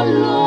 Hallo.